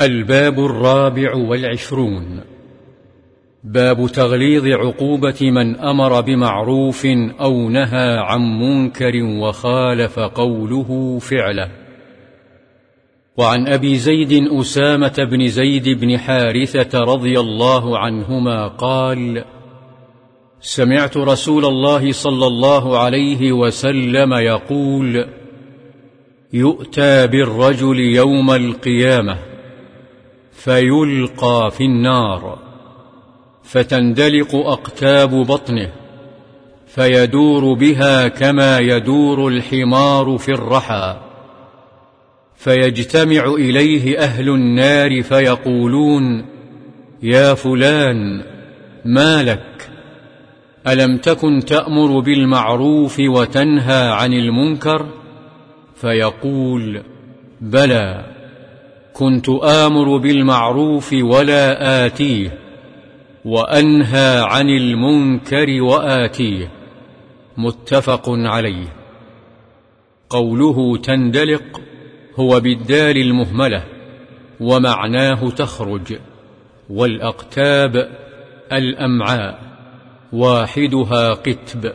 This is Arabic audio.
الباب الرابع والعشرون. باب تغليظ عقوبة من أمر بمعروف أو نهى عن منكر وخالف قوله فعله. وعن أبي زيد أسامة بن زيد بن حارثة رضي الله عنهما قال سمعت رسول الله صلى الله عليه وسلم يقول يؤتى بالرجل يوم القيامة فيلقى في النار فتندلق أقتاب بطنه فيدور بها كما يدور الحمار في الرحى. فيجتمع إليه أهل النار فيقولون يا فلان ما لك؟ ألم تكن تأمر بالمعروف وتنهى عن المنكر؟ فيقول بلى. كنت آمر بالمعروف ولا آتيه وأنهى عن المنكر وآتيه. متفق عليه. قوله تندلق هو بالدال المهملة ومعناه تخرج والأقتاب الأمعاء واحدها قتب.